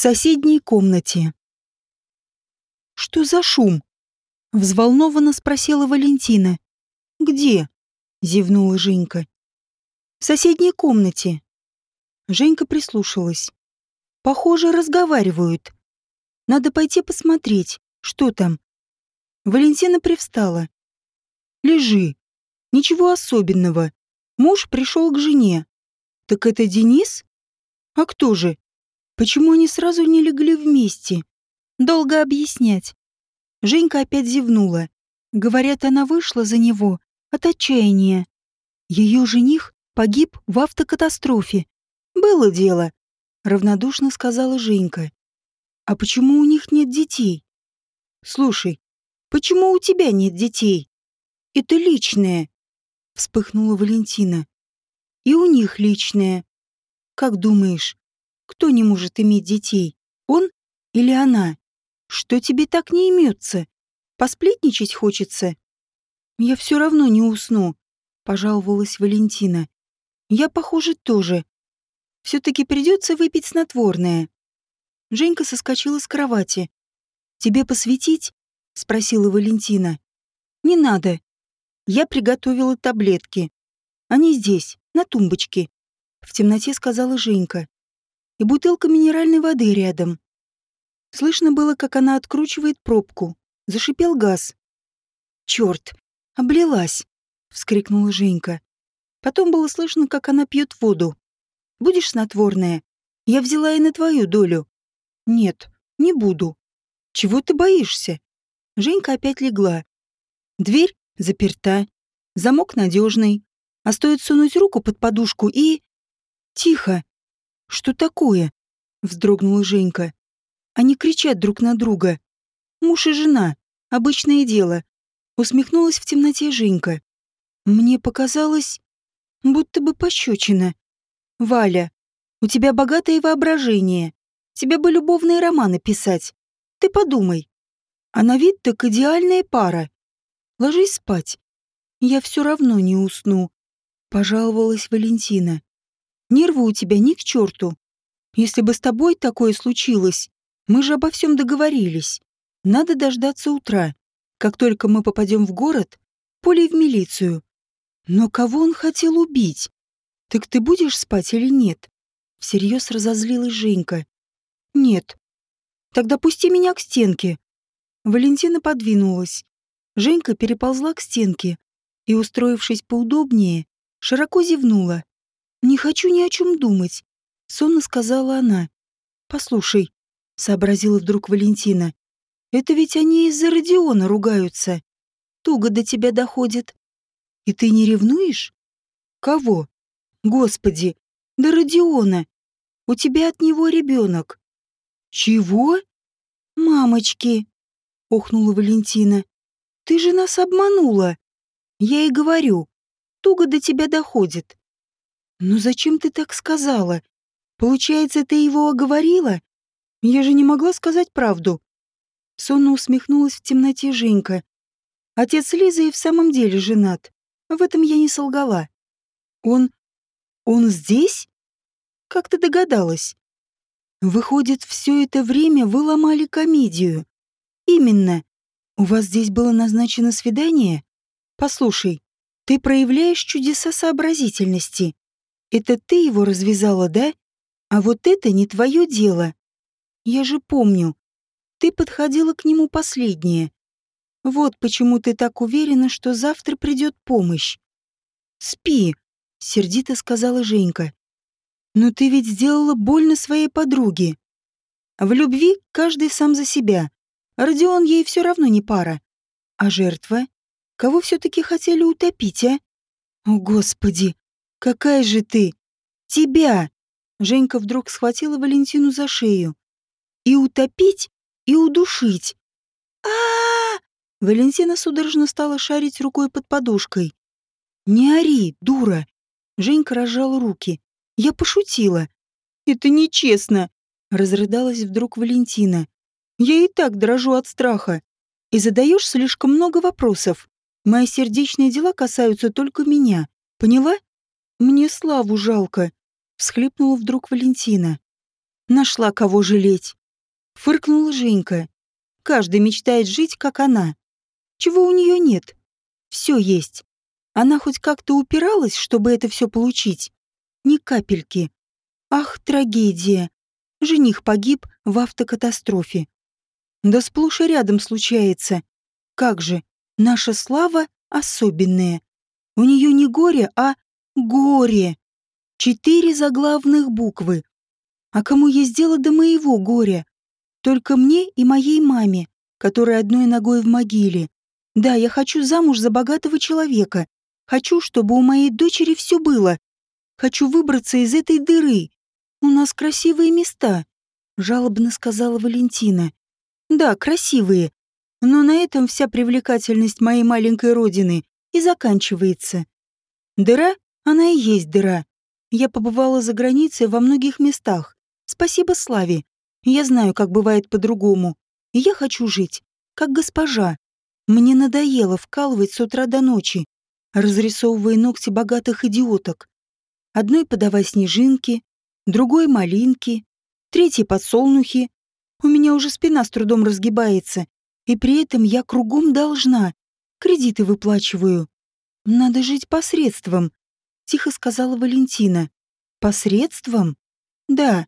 соседней комнате. «Что за шум?» — взволнованно спросила Валентина. «Где?» — зевнула Женька. «В соседней комнате». Женька прислушалась. «Похоже, разговаривают. Надо пойти посмотреть, что там». Валентина привстала. «Лежи. Ничего особенного. Муж пришел к жене. Так это Денис? А кто же? Почему они сразу не легли вместе? Долго объяснять. Женька опять зевнула. Говорят, она вышла за него от отчаяния. Ее жених погиб в автокатастрофе. Было дело, равнодушно сказала Женька. А почему у них нет детей? Слушай, почему у тебя нет детей? Это личное, вспыхнула Валентина. И у них личное. Как думаешь, кто не может иметь детей? Он или она? Что тебе так не имется? Посплетничать хочется? Я все равно не усну, пожаловалась Валентина. Я, похоже, тоже. Все-таки придется выпить снотворное. Женька соскочила с кровати. Тебе посветить? спросила Валентина. Не надо. Я приготовила таблетки. Они здесь, на тумбочке. В темноте сказала Женька. И бутылка минеральной воды рядом. Слышно было, как она откручивает пробку. Зашипел газ. «Черт! Облилась!» — вскрикнула Женька. Потом было слышно, как она пьет воду. «Будешь снотворное? Я взяла и на твою долю». «Нет, не буду». «Чего ты боишься?» Женька опять легла. Дверь заперта, замок надежный, а стоит сунуть руку под подушку и... «Тихо! Что такое?» — вздрогнула Женька. Они кричат друг на друга. Муж и жена. Обычное дело. Усмехнулась в темноте Женька. Мне показалось, будто бы пощечина. Валя, у тебя богатое воображение. Тебе бы любовные романы писать. Ты подумай. А на вид так идеальная пара. Ложись спать. Я все равно не усну. Пожаловалась Валентина. Нервы у тебя ни к черту. Если бы с тобой такое случилось, мы же обо всем договорились. Надо дождаться утра. Как только мы попадем в город, поле в милицию. Но кого он хотел убить? Так ты будешь спать или нет? Всерьез разозлилась Женька. Нет. Тогда пусти меня к стенке. Валентина подвинулась. Женька переползла к стенке и, устроившись поудобнее, широко зевнула. «Не хочу ни о чем думать», — сонно сказала она. «Послушай, сообразила вдруг Валентина. Это ведь они из-за Родиона ругаются. Туго до тебя доходит. И ты не ревнуешь? Кого? Господи, да Родиона. У тебя от него ребенок. Чего? Мамочки, охнула Валентина. Ты же нас обманула. Я и говорю, туго до тебя доходит. Но зачем ты так сказала? Получается, ты его оговорила? Я же не могла сказать правду. Сонно усмехнулась в темноте Женька. Отец Лизы и в самом деле женат. В этом я не солгала. Он... он здесь? Как ты догадалась? Выходит, все это время вы ломали комедию. Именно. У вас здесь было назначено свидание? Послушай, ты проявляешь чудеса сообразительности. Это ты его развязала, да? А вот это не твое дело. Я же помню. Ты подходила к нему последняя. Вот почему ты так уверена, что завтра придет помощь. Спи, сердито сказала Женька. Но ты ведь сделала больно своей подруге. В любви каждый сам за себя. Родион ей все равно не пара. А жертва? Кого все-таки хотели утопить, а? О, Господи, какая же ты! Тебя! Женька вдруг схватила Валентину за шею и утопить, и удушить. а а, Валентина судорожно стала шарить рукой под подушкой. «Не ори, дура!» Женька разжала руки. «Я пошутила». «Это нечестно!» Разрыдалась вдруг Валентина. «Я и так дрожу от страха. И задаешь слишком много вопросов. Мои сердечные дела касаются только меня. Поняла? Мне славу жалко!» Всхлипнула вдруг Валентина. Нашла кого жалеть. Фыркнула Женька. Каждый мечтает жить, как она. Чего у нее нет? Все есть. Она хоть как-то упиралась, чтобы это все получить? Ни капельки. Ах, трагедия. Жених погиб в автокатастрофе. Да сплошь и рядом случается. Как же, наша слава особенная. У нее не горе, а горе. Четыре заглавных буквы. А кому есть дело до моего горя? Только мне и моей маме, которая одной ногой в могиле. Да, я хочу замуж за богатого человека. Хочу, чтобы у моей дочери все было. Хочу выбраться из этой дыры. У нас красивые места, жалобно сказала Валентина. Да, красивые. Но на этом вся привлекательность моей маленькой родины и заканчивается. Дыра, она и есть дыра. Я побывала за границей во многих местах. Спасибо Славе. Я знаю, как бывает по-другому. Я хочу жить, как госпожа. Мне надоело вкалывать с утра до ночи, разрисовывая ногти богатых идиоток. Одной подавай снежинки, другой малинки, третьей подсолнухи. У меня уже спина с трудом разгибается, и при этом я кругом должна. Кредиты выплачиваю. Надо жить посредством, тихо сказала Валентина. Посредством? Да,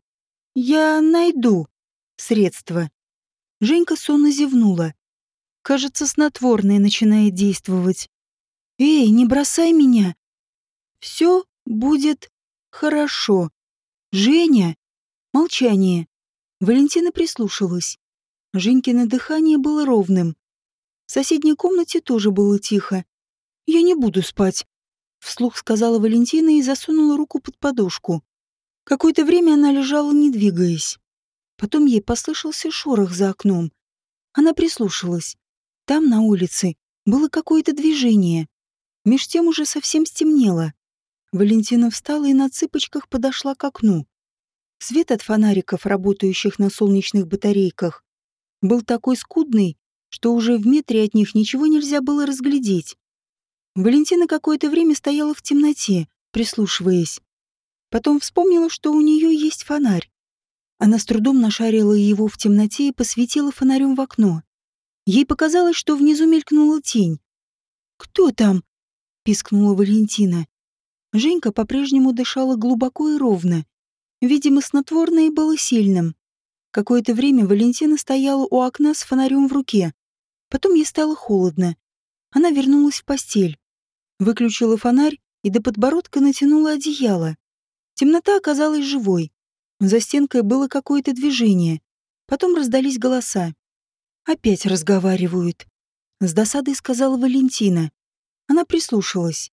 я найду средства. Женька сонно зевнула. Кажется, снотворное начинает действовать. «Эй, не бросай меня!» «Все будет хорошо. Женя!» Молчание. Валентина прислушалась. Женькино дыхание было ровным. В соседней комнате тоже было тихо. «Я не буду спать», — вслух сказала Валентина и засунула руку под подушку. Какое-то время она лежала, не двигаясь. Потом ей послышался шорох за окном. Она прислушалась. Там, на улице, было какое-то движение. Меж тем уже совсем стемнело. Валентина встала и на цыпочках подошла к окну. Свет от фонариков, работающих на солнечных батарейках, был такой скудный, что уже в метре от них ничего нельзя было разглядеть. Валентина какое-то время стояла в темноте, прислушиваясь. Потом вспомнила, что у нее есть фонарь. Она с трудом нашарила его в темноте и посветила фонарем в окно. Ей показалось, что внизу мелькнула тень. «Кто там?» — пискнула Валентина. Женька по-прежнему дышала глубоко и ровно. Видимо, снотворное было сильным. Какое-то время Валентина стояла у окна с фонарем в руке. Потом ей стало холодно. Она вернулась в постель. Выключила фонарь и до подбородка натянула одеяло. Темнота оказалась живой. За стенкой было какое-то движение. Потом раздались голоса. «Опять разговаривают», — с досадой сказала Валентина. Она прислушалась.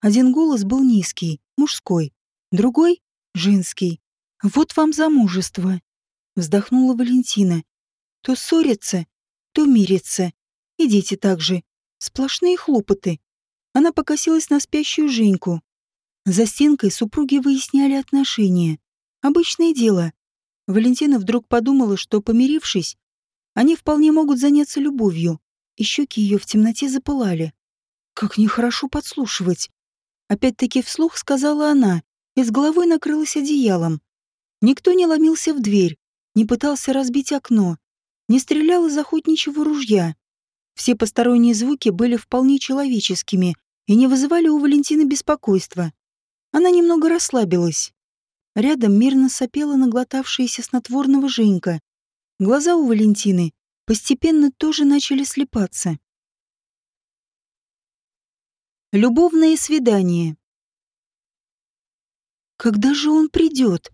Один голос был низкий, мужской, другой — женский. «Вот вам замужество», — вздохнула Валентина. «То ссорятся, то мирятся. И дети также. Сплошные хлопоты». Она покосилась на спящую Женьку. За стенкой супруги выясняли отношения. Обычное дело. Валентина вдруг подумала, что, помирившись, они вполне могут заняться любовью, и щеки ее в темноте запылали. Как нехорошо подслушивать. Опять-таки вслух сказала она, и с головой накрылась одеялом. Никто не ломился в дверь, не пытался разбить окно, не стрелял из охотничьего ружья. Все посторонние звуки были вполне человеческими и не вызывали у Валентины беспокойства. Она немного расслабилась. Рядом мирно сопела наглотавшаяся снотворного Женька. Глаза у Валентины постепенно тоже начали слепаться. Любовное свидание. Когда же он придет?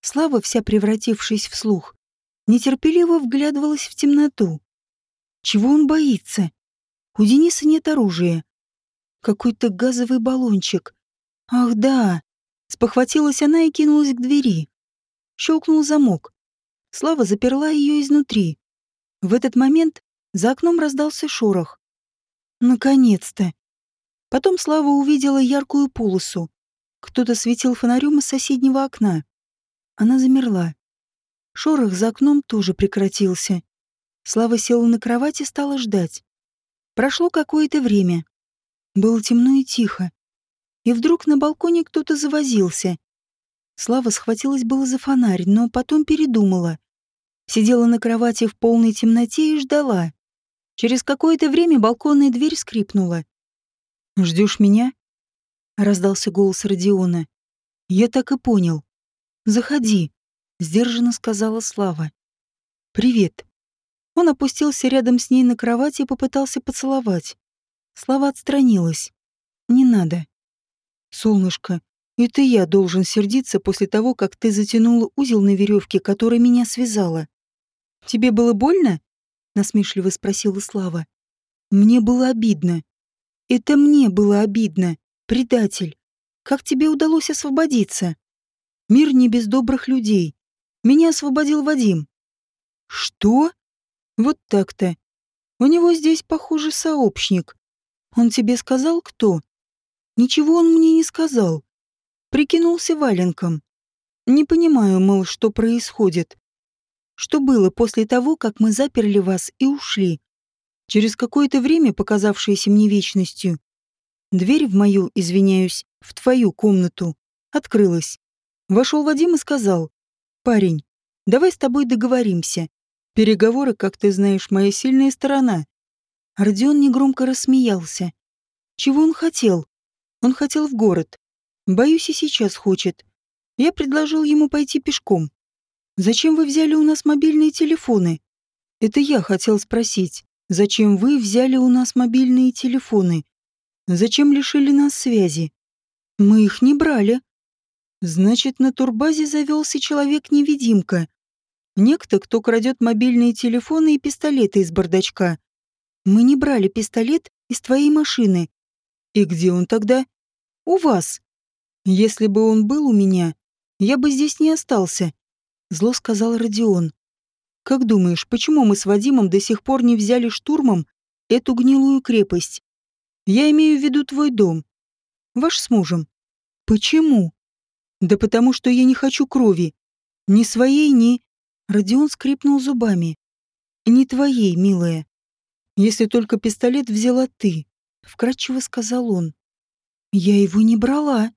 Слава, вся превратившись в слух, нетерпеливо вглядывалась в темноту. Чего он боится? У Дениса нет оружия. Какой-то газовый баллончик. Ах да! Спохватилась она и кинулась к двери. Щелкнул замок. Слава заперла ее изнутри. В этот момент за окном раздался шорох. Наконец-то! Потом Слава увидела яркую полосу. Кто-то светил фонарем из соседнего окна. Она замерла. Шорох за окном тоже прекратился. Слава села на кровать и стала ждать. Прошло какое-то время. Было темно и тихо и вдруг на балконе кто-то завозился. Слава схватилась было за фонарь, но потом передумала. Сидела на кровати в полной темноте и ждала. Через какое-то время балконная дверь скрипнула. «Ждешь меня?» — раздался голос Родиона. «Я так и понял. Заходи», — сдержанно сказала Слава. «Привет». Он опустился рядом с ней на кровати и попытался поцеловать. Слава отстранилась. «Не надо». «Солнышко, это я должен сердиться после того, как ты затянула узел на веревке, которая меня связала. Тебе было больно? насмешливо спросила Слава. Мне было обидно. Это мне было обидно, предатель. Как тебе удалось освободиться? Мир не без добрых людей. Меня освободил Вадим. Что? Вот так-то. У него здесь, похоже, сообщник. Он тебе сказал, кто? Ничего он мне не сказал. Прикинулся валенком. Не понимаю, мол, что происходит. Что было после того, как мы заперли вас и ушли? Через какое-то время, показавшееся мне вечностью, дверь в мою, извиняюсь, в твою комнату, открылась. Вошел Вадим и сказал, «Парень, давай с тобой договоримся. Переговоры, как ты знаешь, моя сильная сторона». Родион негромко рассмеялся. Чего он хотел? Он хотел в город. Боюсь, и сейчас хочет. Я предложил ему пойти пешком. Зачем вы взяли у нас мобильные телефоны? Это я хотел спросить. Зачем вы взяли у нас мобильные телефоны? Зачем лишили нас связи? Мы их не брали. Значит, на турбазе завелся человек-невидимка. Некто, кто крадет мобильные телефоны и пистолеты из бардачка. Мы не брали пистолет из твоей машины. И где он тогда? У вас. Если бы он был у меня, я бы здесь не остался, зло сказал Родион. Как думаешь, почему мы с Вадимом до сих пор не взяли штурмом эту гнилую крепость? Я имею в виду твой дом. Ваш с мужем. Почему? Да потому что я не хочу крови. Ни своей, ни... Родион скрипнул зубами. Не твоей, милая. Если только пистолет взяла ты, вкратчиво сказал он. Я его не брала.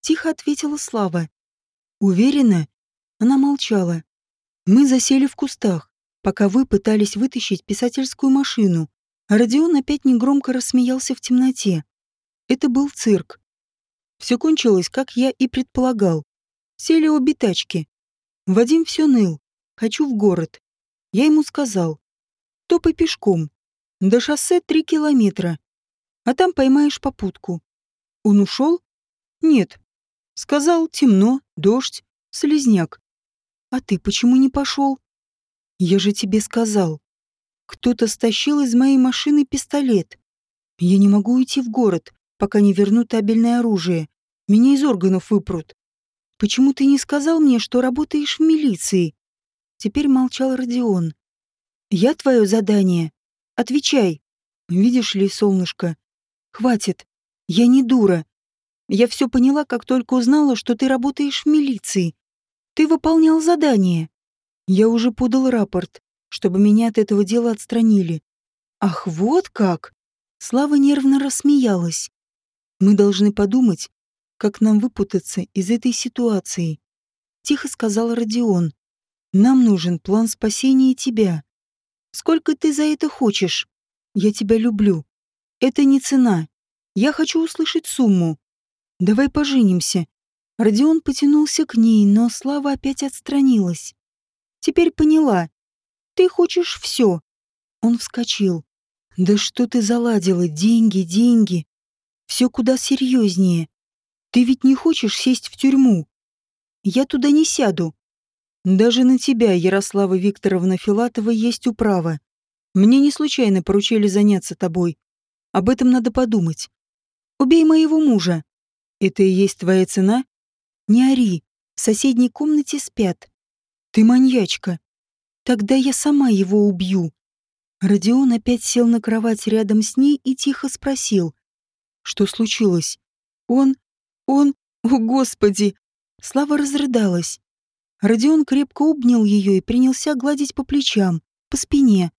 Тихо ответила Слава. Уверена? Она молчала. Мы засели в кустах, пока вы пытались вытащить писательскую машину. А Родион опять негромко рассмеялся в темноте. Это был цирк. Все кончилось, как я и предполагал. Сели обе тачки. Вадим все ныл. Хочу в город. Я ему сказал. Топай пешком. До шоссе три километра. А там поймаешь попутку. Он ушел? Нет. Сказал, темно, дождь, слезняк. А ты почему не пошел? Я же тебе сказал. Кто-то стащил из моей машины пистолет. Я не могу уйти в город, пока не вернут табельное оружие. Меня из органов выпрут. Почему ты не сказал мне, что работаешь в милиции? Теперь молчал Родион. Я твое задание. Отвечай. Видишь ли, солнышко? Хватит. Я не дура. Я все поняла, как только узнала, что ты работаешь в милиции. Ты выполнял задание. Я уже подал рапорт, чтобы меня от этого дела отстранили. Ах, вот как! Слава нервно рассмеялась. Мы должны подумать, как нам выпутаться из этой ситуации. Тихо сказал Родион. Нам нужен план спасения тебя. Сколько ты за это хочешь? Я тебя люблю. Это не цена. Я хочу услышать сумму. Давай поженимся. Родион потянулся к ней, но Слава опять отстранилась. Теперь поняла. Ты хочешь все. Он вскочил. Да что ты заладила? Деньги, деньги. Все куда серьезнее. Ты ведь не хочешь сесть в тюрьму. Я туда не сяду. Даже на тебя, Ярослава Викторовна Филатова, есть управа. Мне не случайно поручили заняться тобой. Об этом надо подумать. Убей моего мужа. Это и есть твоя цена? Не ори. В соседней комнате спят. Ты маньячка. Тогда я сама его убью. Родион опять сел на кровать рядом с ней и тихо спросил. Что случилось? Он... Он... О, Господи! Слава разрыдалась. Родион крепко обнял ее и принялся гладить по плечам, по спине.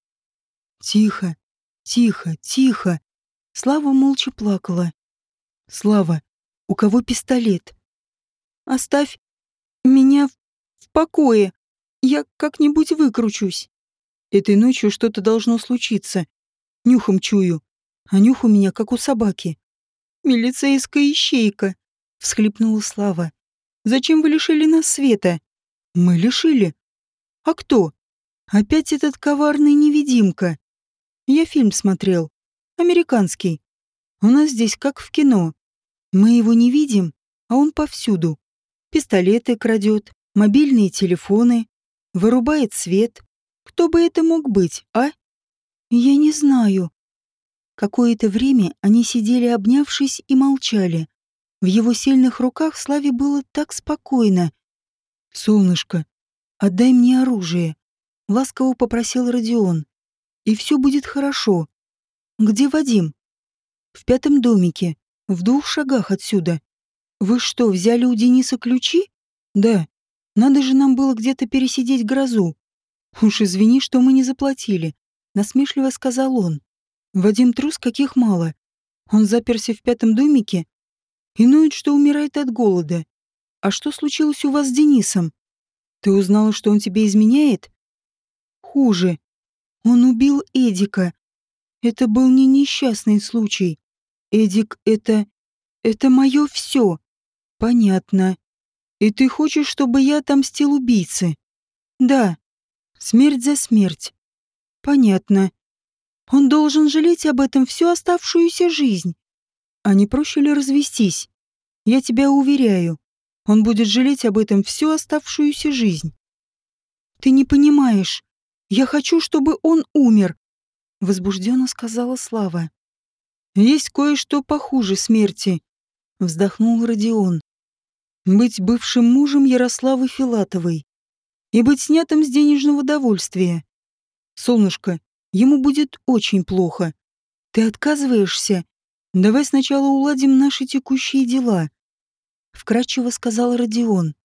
Тихо, тихо, тихо. Слава молча плакала. Слава, у кого пистолет? Оставь. Меня в, покое. Я как-нибудь выкручусь. Этой ночью что-то должно случиться. Нюхом чую. А нюх у меня, как у собаки. «Милицейская ищейка», — всхлипнула Слава. «Зачем вы лишили нас света?» «Мы лишили». «А кто?» «Опять этот коварный невидимка». «Я фильм смотрел. Американский. У нас здесь как в кино. Мы его не видим, а он повсюду. Пистолеты крадет, мобильные телефоны, вырубает свет. Кто бы это мог быть, а? Я не знаю. Какое-то время они сидели обнявшись и молчали. В его сильных руках Славе было так спокойно. «Солнышко, отдай мне оружие», — ласково попросил Родион. «И все будет хорошо. Где Вадим?» «В пятом домике, в двух шагах отсюда. Вы что, взяли у Дениса ключи?» «Да. Надо же нам было где-то пересидеть грозу. Уж извини, что мы не заплатили», — насмешливо сказал он. Вадим трус каких мало. Он заперся в пятом домике и ноет, что умирает от голода. А что случилось у вас с Денисом? Ты узнала, что он тебе изменяет? Хуже. Он убил Эдика. Это был не несчастный случай. Эдик — это... это мое все. Понятно. И ты хочешь, чтобы я отомстил убийце? Да. Смерть за смерть. Понятно. Он должен жалеть об этом всю оставшуюся жизнь. А не проще ли развестись? Я тебя уверяю, он будет жалеть об этом всю оставшуюся жизнь. Ты не понимаешь. Я хочу, чтобы он умер, возбужденно сказала Слава. Есть кое-что похуже смерти, вздохнул Родион. Быть бывшим мужем Ярославы Филатовой и быть снятым с денежного довольствия. Солнышко, Ему будет очень плохо. Ты отказываешься? Давай сначала уладим наши текущие дела. Вкратчиво сказал Родион.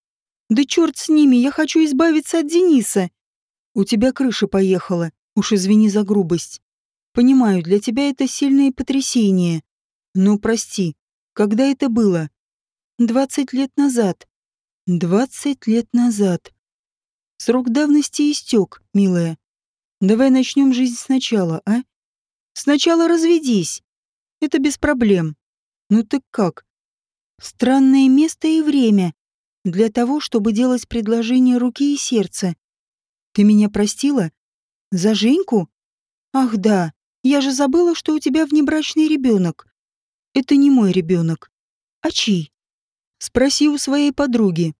Да черт с ними, я хочу избавиться от Дениса. У тебя крыша поехала, уж извини за грубость. Понимаю, для тебя это сильное потрясение. Но прости, когда это было? Двадцать лет назад. Двадцать лет назад. Срок давности истек, милая. Давай начнем жизнь сначала, а? Сначала разведись. Это без проблем. Ну так как? Странное место и время для того, чтобы делать предложение руки и сердца. Ты меня простила? За Женьку? Ах да, я же забыла, что у тебя внебрачный ребенок. Это не мой ребенок. А чей? Спроси у своей подруги.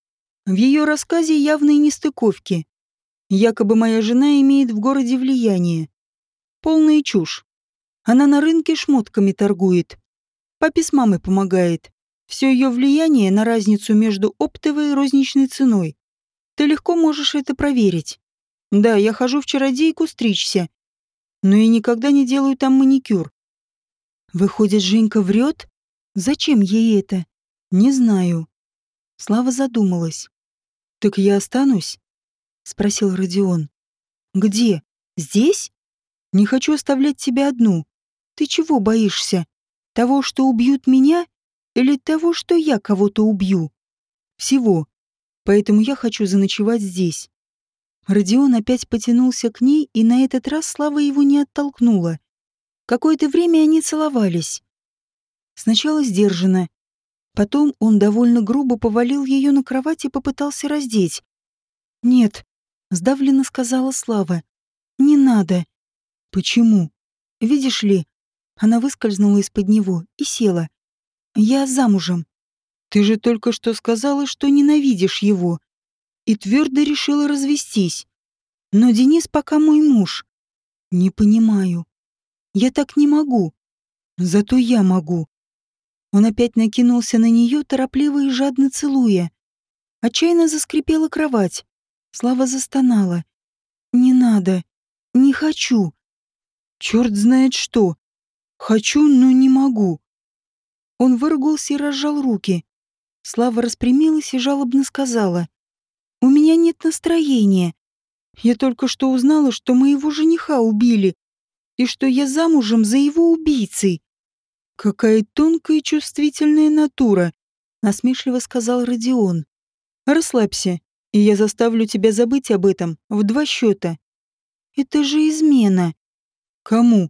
В ее рассказе явные нестыковки. Якобы моя жена имеет в городе влияние. Полная чушь. Она на рынке шмотками торгует. Папе с мамой помогает. Все ее влияние на разницу между оптовой и розничной ценой. Ты легко можешь это проверить. Да, я хожу в чародейку стричься. Но я никогда не делаю там маникюр. Выходит, Женька врет? Зачем ей это? Не знаю. Слава задумалась. Так я останусь? спросил Родион. Где? Здесь? Не хочу оставлять тебя одну. Ты чего боишься? Того, что убьют меня? Или того, что я кого-то убью? Всего. Поэтому я хочу заночевать здесь. Родион опять потянулся к ней, и на этот раз Слава его не оттолкнула. Какое-то время они целовались. Сначала сдержанно. Потом он довольно грубо повалил ее на кровать и попытался раздеть. «Нет, Сдавленно сказала Слава. «Не надо». «Почему?» «Видишь ли...» Она выскользнула из-под него и села. «Я замужем». «Ты же только что сказала, что ненавидишь его». И твердо решила развестись. «Но Денис пока мой муж». «Не понимаю. Я так не могу. Зато я могу». Он опять накинулся на нее, торопливо и жадно целуя. Отчаянно заскрипела кровать. Слава застонала. «Не надо. Не хочу. Черт знает что. Хочу, но не могу». Он выругался и разжал руки. Слава распрямилась и жалобно сказала. «У меня нет настроения. Я только что узнала, что моего жениха убили, и что я замужем за его убийцей». «Какая тонкая и чувствительная натура», — насмешливо сказал Родион. Расслабься, и я заставлю тебя забыть об этом в два счета. Это же измена. Кому?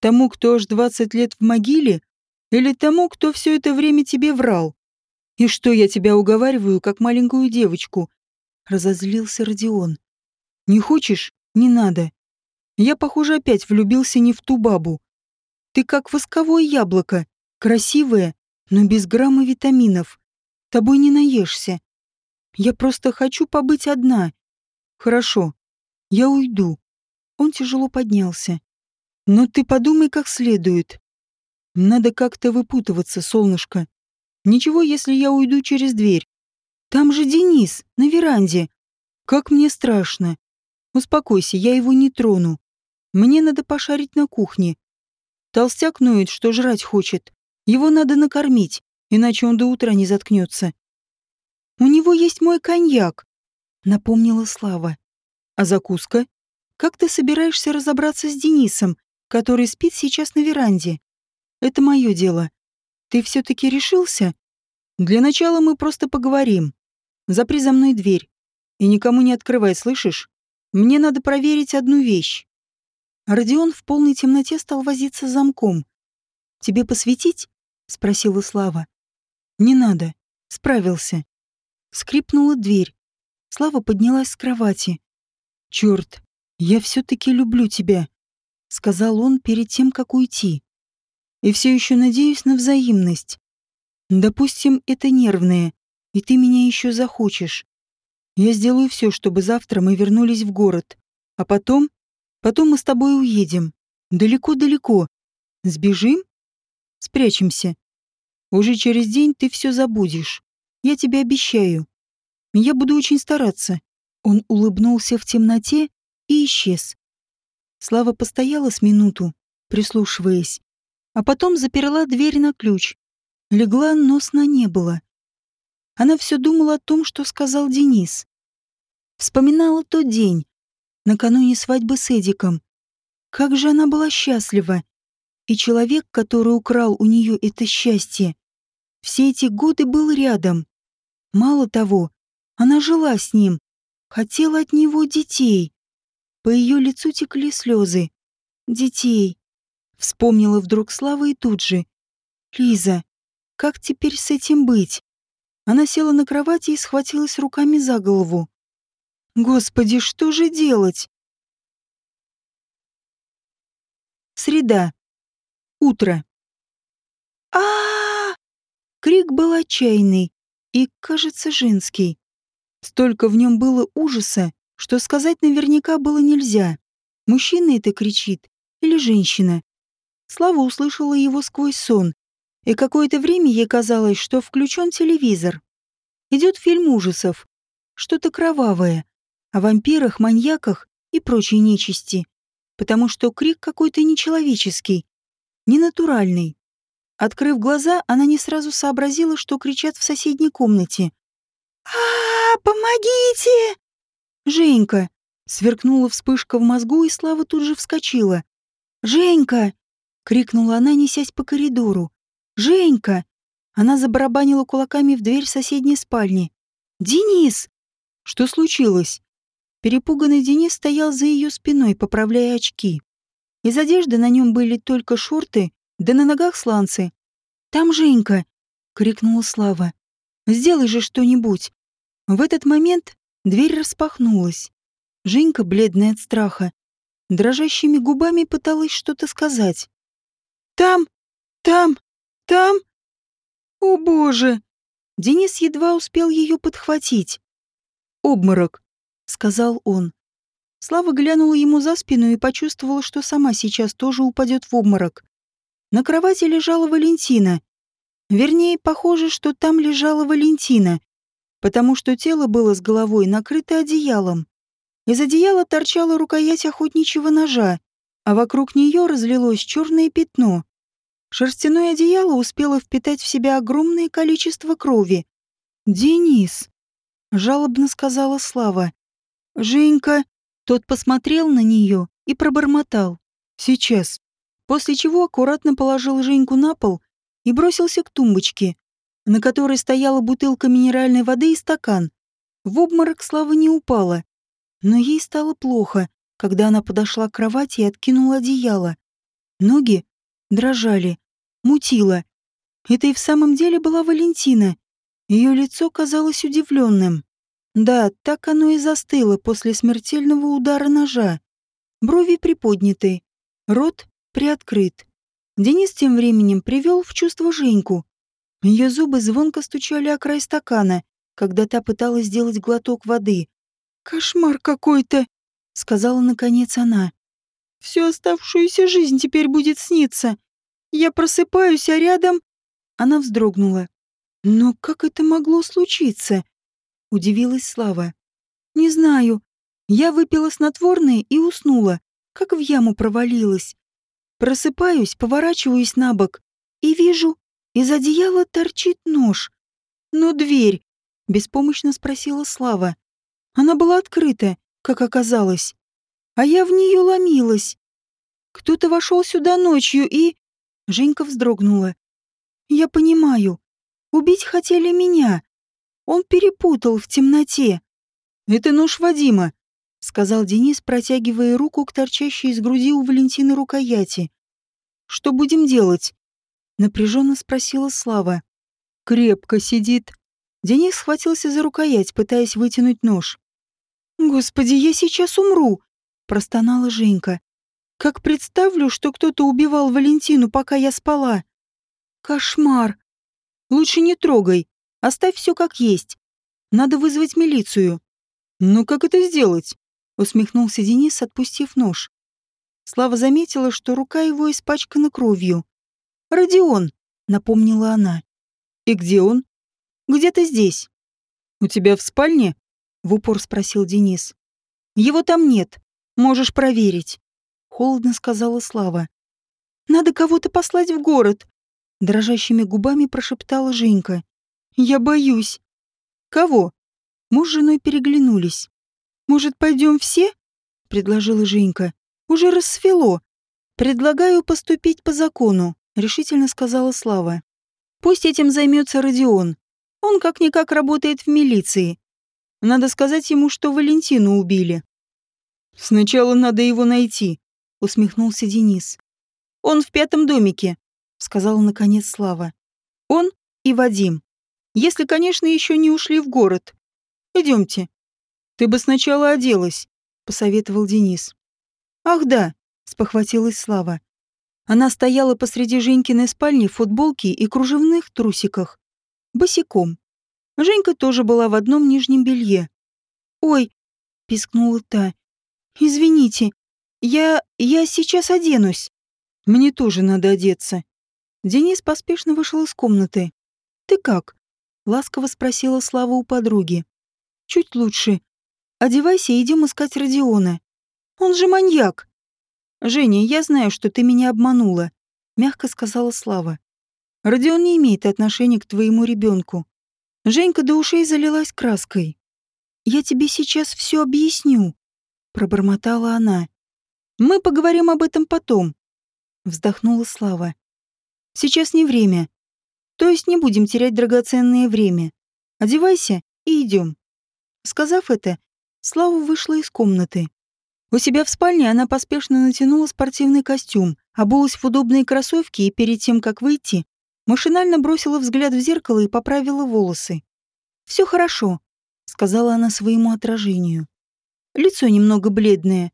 Тому, кто аж двадцать лет в могиле? Или тому, кто все это время тебе врал? И что я тебя уговариваю, как маленькую девочку? Разозлился Родион. Не хочешь? Не надо. Я, похоже, опять влюбился не в ту бабу. Ты как восковое яблоко, красивая, но без грамма витаминов. Тобой не наешься. Я просто хочу побыть одна. Хорошо, я уйду. Он тяжело поднялся. Но ты подумай как следует. Надо как-то выпутываться, солнышко. Ничего, если я уйду через дверь. Там же Денис, на веранде. Как мне страшно. Успокойся, я его не трону. Мне надо пошарить на кухне. Толстяк ноет, что жрать хочет. Его надо накормить, иначе он до утра не заткнется. У него есть мой коньяк, напомнила Слава. А закуска? Как ты собираешься разобраться с Денисом, который спит сейчас на веранде? Это мое дело. Ты все-таки решился? Для начала мы просто поговорим. Запри за мной дверь. И никому не открывай, слышишь? Мне надо проверить одну вещь. Родион в полной темноте стал возиться замком. «Тебе посветить?» — спросила Слава. «Не надо. Справился». Скрипнула дверь. Слава поднялась с кровати. «Чёрт, я все-таки люблю тебя», — сказал он перед тем, как уйти. «И все еще надеюсь на взаимность. Допустим, это нервное, и ты меня еще захочешь. Я сделаю все, чтобы завтра мы вернулись в город. А потом... Потом мы с тобой уедем. Далеко-далеко. Сбежим? Спрячемся. Уже через день ты все забудешь. Я тебе обещаю. Я буду очень стараться. Он улыбнулся в темноте и исчез. Слава постояла с минуту, прислушиваясь, а потом заперла дверь на ключ. Легла, но сна не было. Она все думала о том, что сказал Денис. Вспоминала тот день, накануне свадьбы с Эдиком. Как же она была счастлива. И человек, который украл у нее это счастье, все эти годы был рядом. Мало того, она жила с ним, хотела от него детей. По ее лицу текли слезы. Детей. Вспомнила вдруг Слава и тут же. Лиза, как теперь с этим быть? Она села на кровати и схватилась руками за голову. Господи, что же делать? Среда. Утро. а, -а, -а! Крик был отчаянный и, кажется, женский. Столько в нем было ужаса, что сказать наверняка было нельзя. Мужчина это кричит или женщина. Слава услышала его сквозь сон, и какое-то время ей казалось, что включен телевизор. Идет фильм ужасов, что-то кровавое, о вампирах, маньяках и прочей нечисти, потому что крик какой-то нечеловеческий, ненатуральный. Открыв глаза, она не сразу сообразила, что кричат в соседней комнате. а, помогите!» «Женька!» — сверкнула вспышка в мозгу, и Слава тут же вскочила. «Женька!» — крикнула она, несясь по коридору. «Женька!» Она забарабанила кулаками в дверь соседней спальни. «Денис!» «Что случилось?» Перепуганный Денис стоял за ее спиной, поправляя очки. Из одежды на нем были только шорты да на ногах сланцы. Там Женька!» — крикнула Слава. «Сделай же что-нибудь!» В этот момент дверь распахнулась. Женька, бледная от страха, дрожащими губами пыталась что-то сказать. «Там! Там! Там!» «О, Боже!» Денис едва успел ее подхватить. «Обморок», — сказал он. Слава глянула ему за спину и почувствовала, что сама сейчас тоже упадет в обморок. На кровати лежала Валентина. Вернее, похоже, что там лежала Валентина, потому что тело было с головой накрыто одеялом. Из одеяла торчала рукоять охотничьего ножа, а вокруг нее разлилось черное пятно. Шерстяное одеяло успело впитать в себя огромное количество крови. «Денис», — жалобно сказала Слава. «Женька», — тот посмотрел на нее и пробормотал. «Сейчас» после чего аккуратно положил Женьку на пол и бросился к тумбочке, на которой стояла бутылка минеральной воды и стакан. В обморок Слава не упала, но ей стало плохо, когда она подошла к кровати и откинула одеяло. Ноги дрожали, мутило. Это и в самом деле была Валентина. Ее лицо казалось удивленным. Да, так оно и застыло после смертельного удара ножа. Брови приподняты, рот приоткрыт. Денис тем временем привел в чувство Женьку. Ее зубы звонко стучали о край стакана, когда та пыталась сделать глоток воды. «Кошмар какой-то!» — сказала наконец она. «Всю оставшуюся жизнь теперь будет сниться. Я просыпаюсь, а рядом...» Она вздрогнула. «Но как это могло случиться?» — удивилась Слава. «Не знаю. Я выпила снотворное и уснула, как в яму провалилась. Просыпаюсь, поворачиваюсь на бок и вижу, из одеяла торчит нож. Но дверь, беспомощно спросила Слава. Она была открыта, как оказалось. А я в нее ломилась. Кто-то вошел сюда ночью и... Женька вздрогнула. Я понимаю. Убить хотели меня. Он перепутал в темноте. Это нож Вадима, сказал Денис, протягивая руку к торчащей из груди у Валентины рукояти. «Что будем делать?» — напряженно спросила Слава. «Крепко сидит». Денис схватился за рукоять, пытаясь вытянуть нож. «Господи, я сейчас умру!» — простонала Женька. «Как представлю, что кто-то убивал Валентину, пока я спала!» «Кошмар! Лучше не трогай, оставь все как есть. Надо вызвать милицию». «Ну как это сделать?» усмехнулся Денис, отпустив нож. Слава заметила, что рука его испачкана кровью. «Родион», — напомнила она. «И где он?» «Где-то здесь». «У тебя в спальне?» — в упор спросил Денис. «Его там нет. Можешь проверить», — холодно сказала Слава. «Надо кого-то послать в город», — дрожащими губами прошептала Женька. «Я боюсь». «Кого?» Муж с женой переглянулись. «Может, пойдем все?» — предложила Женька. «Уже рассвело. Предлагаю поступить по закону», — решительно сказала Слава. «Пусть этим займется Родион. Он как-никак работает в милиции. Надо сказать ему, что Валентину убили». «Сначала надо его найти», — усмехнулся Денис. «Он в пятом домике», — сказала наконец Слава. «Он и Вадим. Если, конечно, еще не ушли в город. Идемте, «Ты бы сначала оделась», — посоветовал Денис. «Ах да», — спохватилась Слава. Она стояла посреди Женькиной спальни в футболке и кружевных трусиках. Босиком. Женька тоже была в одном нижнем белье. «Ой», — пискнула та, — «извините, я... я сейчас оденусь». «Мне тоже надо одеться». Денис поспешно вышел из комнаты. «Ты как?» — ласково спросила Слава у подруги. «Чуть лучше», Одевайся и идем искать Родиона. Он же маньяк. Женя, я знаю, что ты меня обманула, мягко сказала Слава. Родион не имеет отношения к твоему ребенку. Женька до ушей залилась краской. Я тебе сейчас все объясню, пробормотала она. Мы поговорим об этом потом, вздохнула Слава. Сейчас не время. То есть не будем терять драгоценное время. Одевайся и идем. Сказав это, Слава вышла из комнаты. У себя в спальне она поспешно натянула спортивный костюм, обулась в удобные кроссовки и перед тем, как выйти, машинально бросила взгляд в зеркало и поправила волосы. «Все хорошо», — сказала она своему отражению. Лицо немного бледное,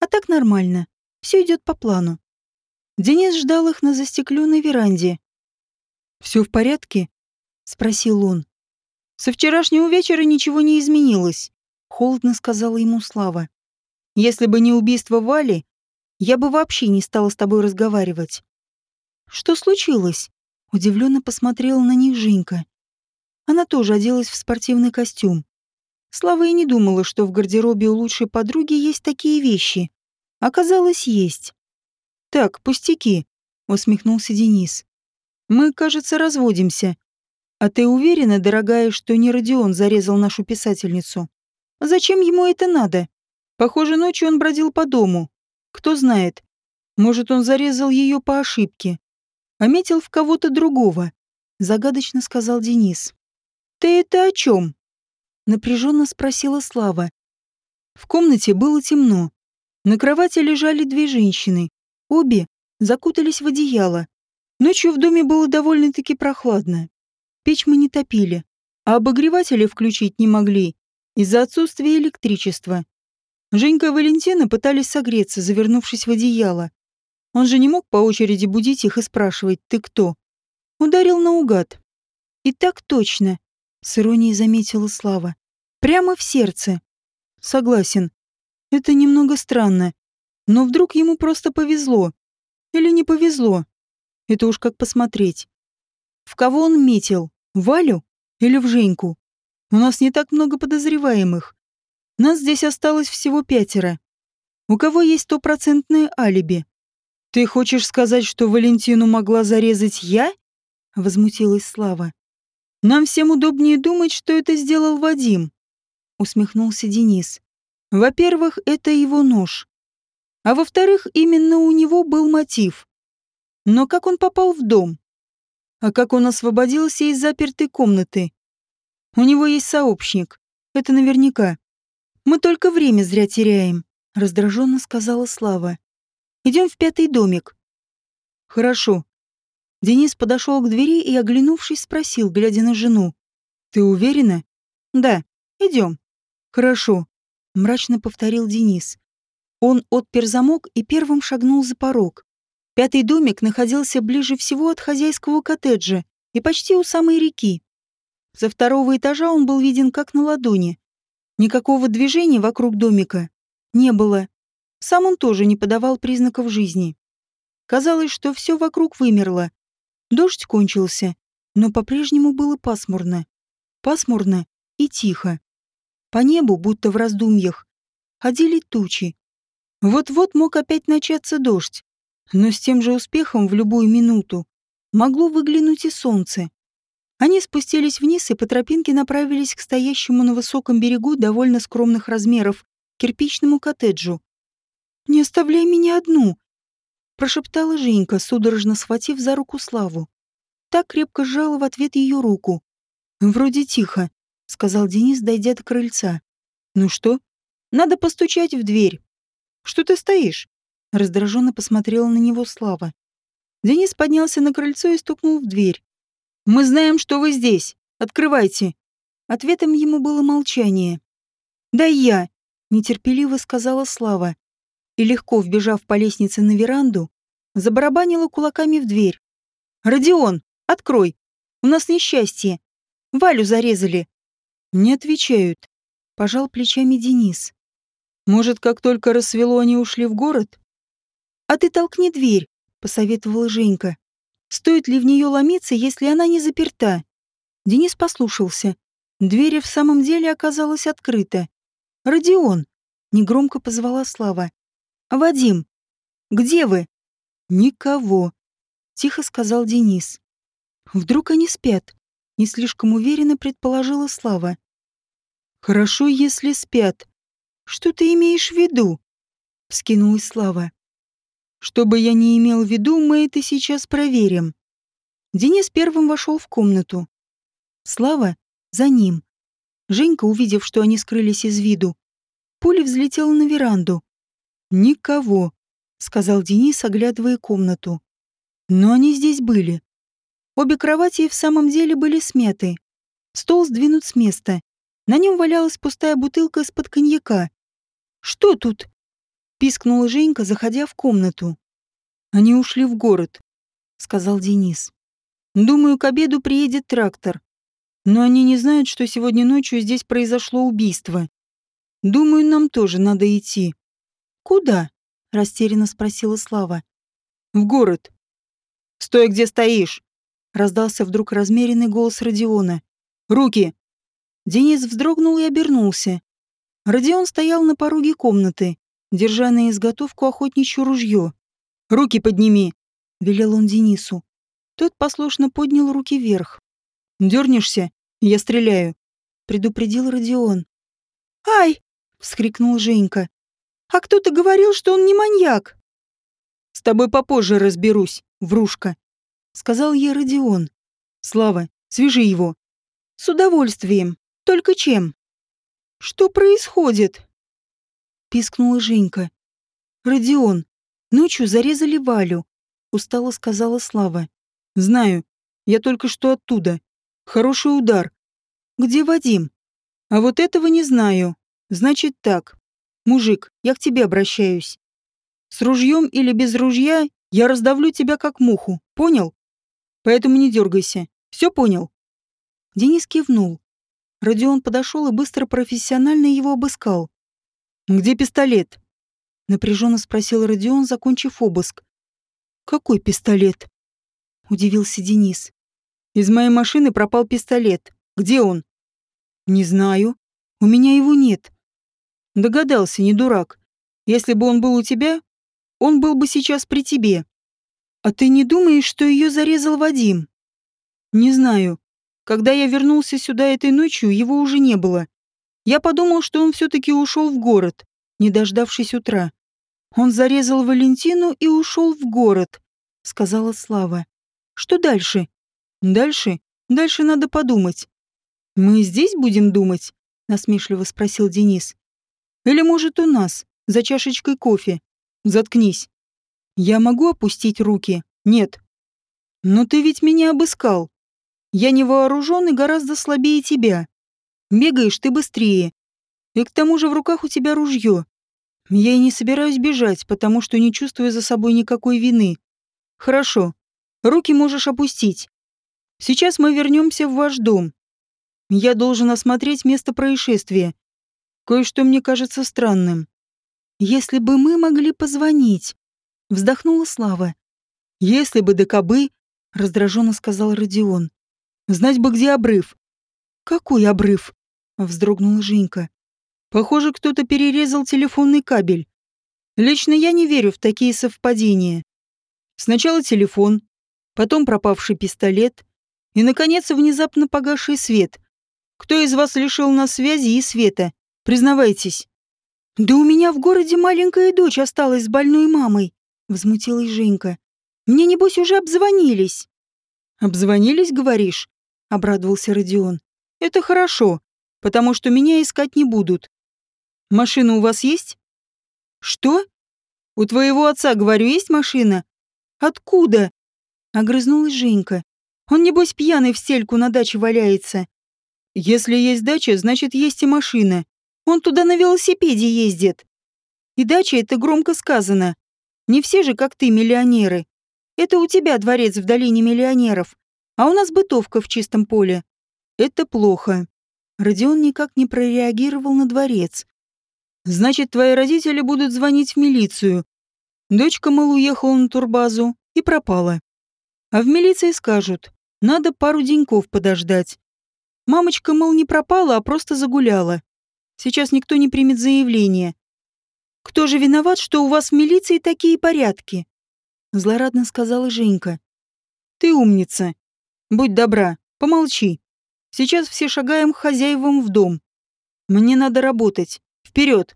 а так нормально. Все идет по плану. Денис ждал их на застекленной веранде. «Все в порядке?» — спросил он. «Со вчерашнего вечера ничего не изменилось холодно сказала ему Слава. Если бы не убийство Вали, я бы вообще не стала с тобой разговаривать. Что случилось? Удивленно посмотрела на них Женька. Она тоже оделась в спортивный костюм. Слава и не думала, что в гардеробе у лучшей подруги есть такие вещи. Оказалось, есть. «Так, пустяки», — усмехнулся Денис. «Мы, кажется, разводимся. А ты уверена, дорогая, что не Родион зарезал нашу писательницу?» Зачем ему это надо? Похоже, ночью он бродил по дому. Кто знает, может, он зарезал ее по ошибке. А метил в кого-то другого, загадочно сказал Денис. Ты это о чем? Напряженно спросила Слава. В комнате было темно. На кровати лежали две женщины. Обе закутались в одеяло. Ночью в доме было довольно-таки прохладно. Печь мы не топили, а обогреватели включить не могли из-за отсутствия электричества. Женька и Валентина пытались согреться, завернувшись в одеяло. Он же не мог по очереди будить их и спрашивать «ты кто?». Ударил наугад. «И так точно», — с иронией заметила Слава. «Прямо в сердце». «Согласен. Это немного странно. Но вдруг ему просто повезло. Или не повезло. Это уж как посмотреть. В кого он метил? Валю? Или в Женьку? У нас не так много подозреваемых. Нас здесь осталось всего пятеро. У кого есть стопроцентное алиби? Ты хочешь сказать, что Валентину могла зарезать я? Возмутилась Слава. Нам всем удобнее думать, что это сделал Вадим. Усмехнулся Денис. Во-первых, это его нож. А во-вторых, именно у него был мотив. Но как он попал в дом? А как он освободился из запертой комнаты? У него есть сообщник. Это наверняка. Мы только время зря теряем, раздраженно сказала Слава. Идем в пятый домик. Хорошо. Денис подошел к двери и, оглянувшись, спросил, глядя на жену. Ты уверена? Да. Идем. Хорошо. Мрачно повторил Денис. Он отпер замок и первым шагнул за порог. Пятый домик находился ближе всего от хозяйского коттеджа и почти у самой реки. Со второго этажа он был виден как на ладони. Никакого движения вокруг домика не было. Сам он тоже не подавал признаков жизни. Казалось, что все вокруг вымерло. Дождь кончился, но по-прежнему было пасмурно. Пасмурно и тихо. По небу, будто в раздумьях, ходили тучи. Вот-вот мог опять начаться дождь, но с тем же успехом в любую минуту могло выглянуть и солнце. Они спустились вниз и по тропинке направились к стоящему на высоком берегу довольно скромных размеров кирпичному коттеджу. «Не оставляй меня одну!» — прошептала Женька, судорожно схватив за руку Славу. Так крепко сжала в ответ ее руку. «Вроде тихо», — сказал Денис, дойдя до крыльца. «Ну что? Надо постучать в дверь». «Что ты стоишь?» — раздраженно посмотрела на него Слава. Денис поднялся на крыльцо и стукнул в дверь. Мы знаем, что вы здесь. Открывайте. Ответом ему было молчание. Да я, нетерпеливо сказала Слава. И легко вбежав по лестнице на веранду, забарабанила кулаками в дверь. Родион, открой. У нас несчастье. Валю зарезали. Не отвечают. Пожал плечами Денис. Может, как только рассвело, они ушли в город? А ты толкни дверь, посоветовала Женька. Стоит ли в нее ломиться, если она не заперта? Денис послушался. Дверь в самом деле оказалась открыта. «Родион!» — негромко позвала Слава. «Вадим! Где вы?» «Никого!» — тихо сказал Денис. «Вдруг они спят?» — не слишком уверенно предположила Слава. «Хорошо, если спят. Что ты имеешь в виду?» — вскинулась Слава. Что бы я ни имел в виду, мы это сейчас проверим. Денис первым вошел в комнату. Слава за ним. Женька, увидев, что они скрылись из виду, пуля взлетела на веранду. «Никого», — сказал Денис, оглядывая комнату. Но они здесь были. Обе кровати в самом деле были смяты. Стол сдвинут с места. На нем валялась пустая бутылка из-под коньяка. «Что тут?» пискнула Женька, заходя в комнату. Они ушли в город, сказал Денис. Думаю, к обеду приедет трактор. Но они не знают, что сегодня ночью здесь произошло убийство. Думаю, нам тоже надо идти. Куда? растерянно спросила Слава. В город. Стой, где стоишь, раздался вдруг размеренный голос Родиона. Руки. Денис вздрогнул и обернулся. Родион стоял на пороге комнаты, держа на изготовку охотничье ружье. «Руки подними!» — велел он Денису. Тот послушно поднял руки вверх. «Дернешься? Я стреляю», — предупредил Родион. «Ай!» — вскрикнул Женька. «А кто-то говорил, что он не маньяк!» «С тобой попозже разберусь, врушка», — сказал ей Родион. «Слава, свяжи его». «С удовольствием. Только чем?» Что происходит?» Пискнула Женька. «Родион, ночью зарезали Валю», — устало сказала Слава. «Знаю. Я только что оттуда. Хороший удар. Где Вадим? А вот этого не знаю. Значит так. Мужик, я к тебе обращаюсь. С ружьем или без ружья я раздавлю тебя как муху. Понял? Поэтому не дергайся. Все понял?» Денис кивнул. Родион подошел и быстро профессионально его обыскал. «Где пистолет?» — напряженно спросил Родион, закончив обыск. «Какой пистолет?» — удивился Денис. «Из моей машины пропал пистолет. Где он?» «Не знаю. У меня его нет». «Догадался, не дурак. Если бы он был у тебя, он был бы сейчас при тебе. А ты не думаешь, что ее зарезал Вадим?» «Не знаю. Когда я вернулся сюда этой ночью, его уже не было. Я подумал, что он все-таки ушел в город, не дождавшись утра. Он зарезал Валентину и ушел в город, сказала Слава. Что дальше? Дальше? Дальше надо подумать. Мы здесь будем думать? насмешливо спросил Денис. Или, может, у нас, за чашечкой кофе? Заткнись. Я могу опустить руки? Нет. Но ты ведь меня обыскал. Я не вооружен и гораздо слабее тебя. Бегаешь ты быстрее. И к тому же в руках у тебя ружье. Я и не собираюсь бежать, потому что не чувствую за собой никакой вины. Хорошо. Руки можешь опустить. Сейчас мы вернемся в ваш дом. Я должен осмотреть место происшествия. Кое-что мне кажется странным. Если бы мы могли позвонить, вздохнула Слава. Если бы до кобы, раздраженно сказал Родион. Знать бы, где обрыв. Какой обрыв? Вздрогнула Женька. Похоже, кто-то перерезал телефонный кабель. Лично я не верю в такие совпадения. Сначала телефон, потом пропавший пистолет и, наконец, внезапно погасший свет. Кто из вас лишил нас связи и света? Признавайтесь. Да у меня в городе маленькая дочь осталась с больной мамой, возмутилась Женька. Мне, небось, уже обзвонились. Обзвонились, говоришь? обрадовался Родион. Это хорошо, потому что меня искать не будут. Машина у вас есть? Что? У твоего отца, говорю, есть машина? Откуда? Огрызнулась Женька. Он, небось, пьяный в стельку на даче валяется. Если есть дача, значит, есть и машина. Он туда на велосипеде ездит. И дача — это громко сказано. Не все же, как ты, миллионеры. Это у тебя дворец в долине миллионеров. А у нас бытовка в чистом поле. Это плохо. Родион никак не прореагировал на дворец. Значит, твои родители будут звонить в милицию. Дочка, мол, уехала на турбазу и пропала. А в милиции скажут, надо пару деньков подождать. Мамочка, мол, не пропала, а просто загуляла. Сейчас никто не примет заявление. Кто же виноват, что у вас в милиции такие порядки? Злорадно сказала Женька. Ты умница. Будь добра, помолчи. Сейчас все шагаем к хозяевам в дом. Мне надо работать. Вперед!